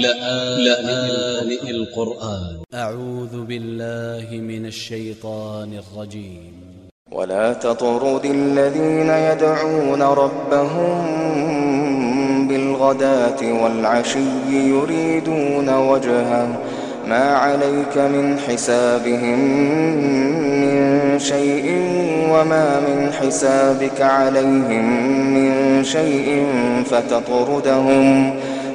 لآن القرآن. أ ع و ذ ب ا ل ل ه من ا ل ش ي ط ا ن ا ل ج ي م ولا تطرد الذين يدعون ربهم بالغداة والعشي يريدون وجهه. ما عليك من حسابهم من شيء وما من حسابك عليهم من شيء فتطردهم.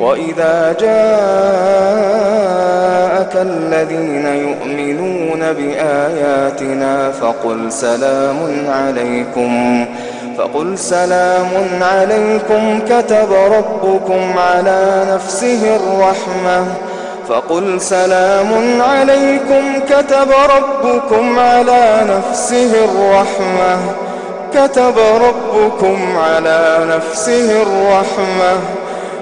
وإذا جاءك الذين يؤمنون بآياتنا فقل سلام عليكم. فقل سلام عليكم كتب ربكم على نفسه الرحمة. فقل سلام عليكم كتب ربكم على نفسه الرحمة. كتب ربكم على نفسه الرحمة.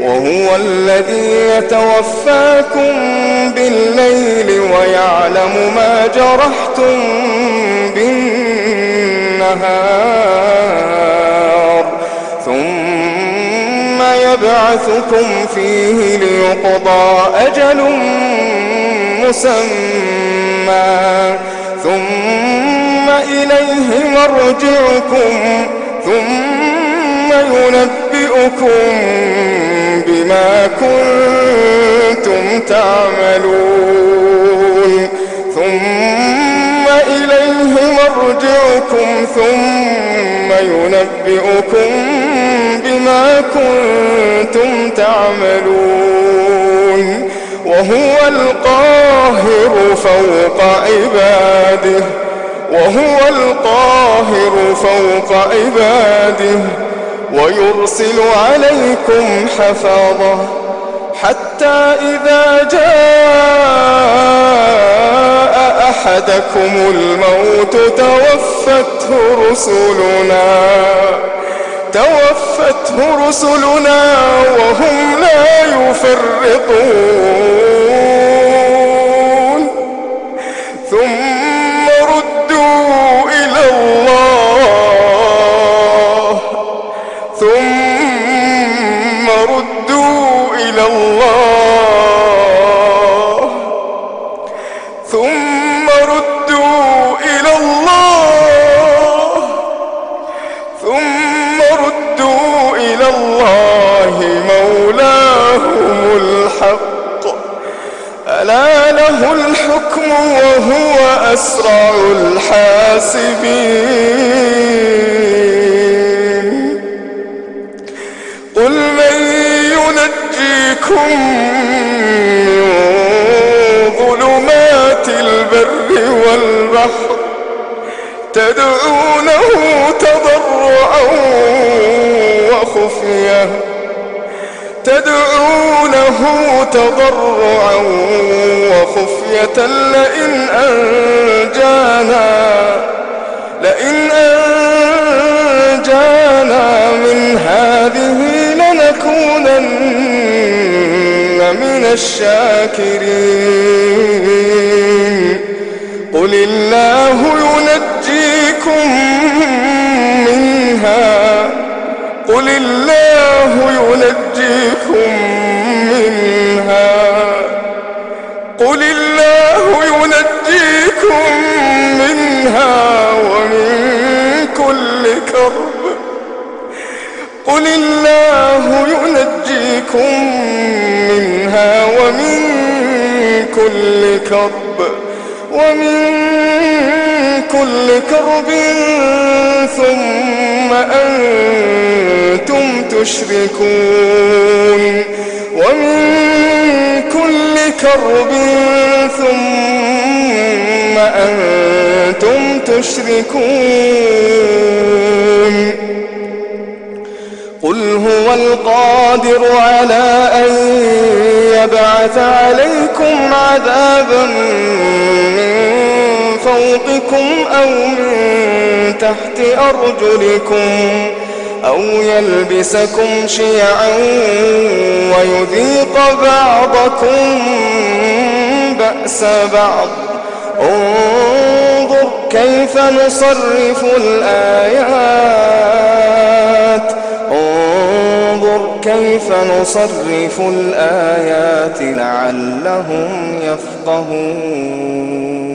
وهو الذي يتوفاكم بالليل ويعلم ما جرحتم بالنهار. ثم يبعثكم فيه ليقضى أجل مسمى. ثم إليه مرجعكم. ثم ينبئكم بما كنتم تعملون. ثم إليه مرجعكم ثم ينبئكم بما كنتم تعملون. وهو القاهر فوق عباده وهو القاهر فوق عباده. ويرسل عليكم حفاظة حتى إذا جاء أحدكم الموت توفته رسلنا توفته رسلنا وهم لا يفرطون. ثم أسرع الحاسبين. قل من ينجيكم البر والبحر تدعونه تضرعا وخفية. تدعونه تضرعا وخفية لئن أنجانا لئن أنجانا من هذه لنكونن من الشاكرين. قل الله ينجيكم منها قل الله ينجيكم منها. قل الله ينجيكم منها ومن كل كرب. قل الله ينجيكم منها ومن كل كرب. ومن كل كرب ثم أنتم تشركون ومن كل كرب ثم أنتم تشركون قل هو القادر على أن يبعث عليكم عذابا من فوقكم أو من تحت أرجلكم أو يلبسكم شيعا ويذيق بعضكم بأس بعض. انظر كيف نصرف الآيات. انظر كيف نصرف الآيات لعلهم يفقهون.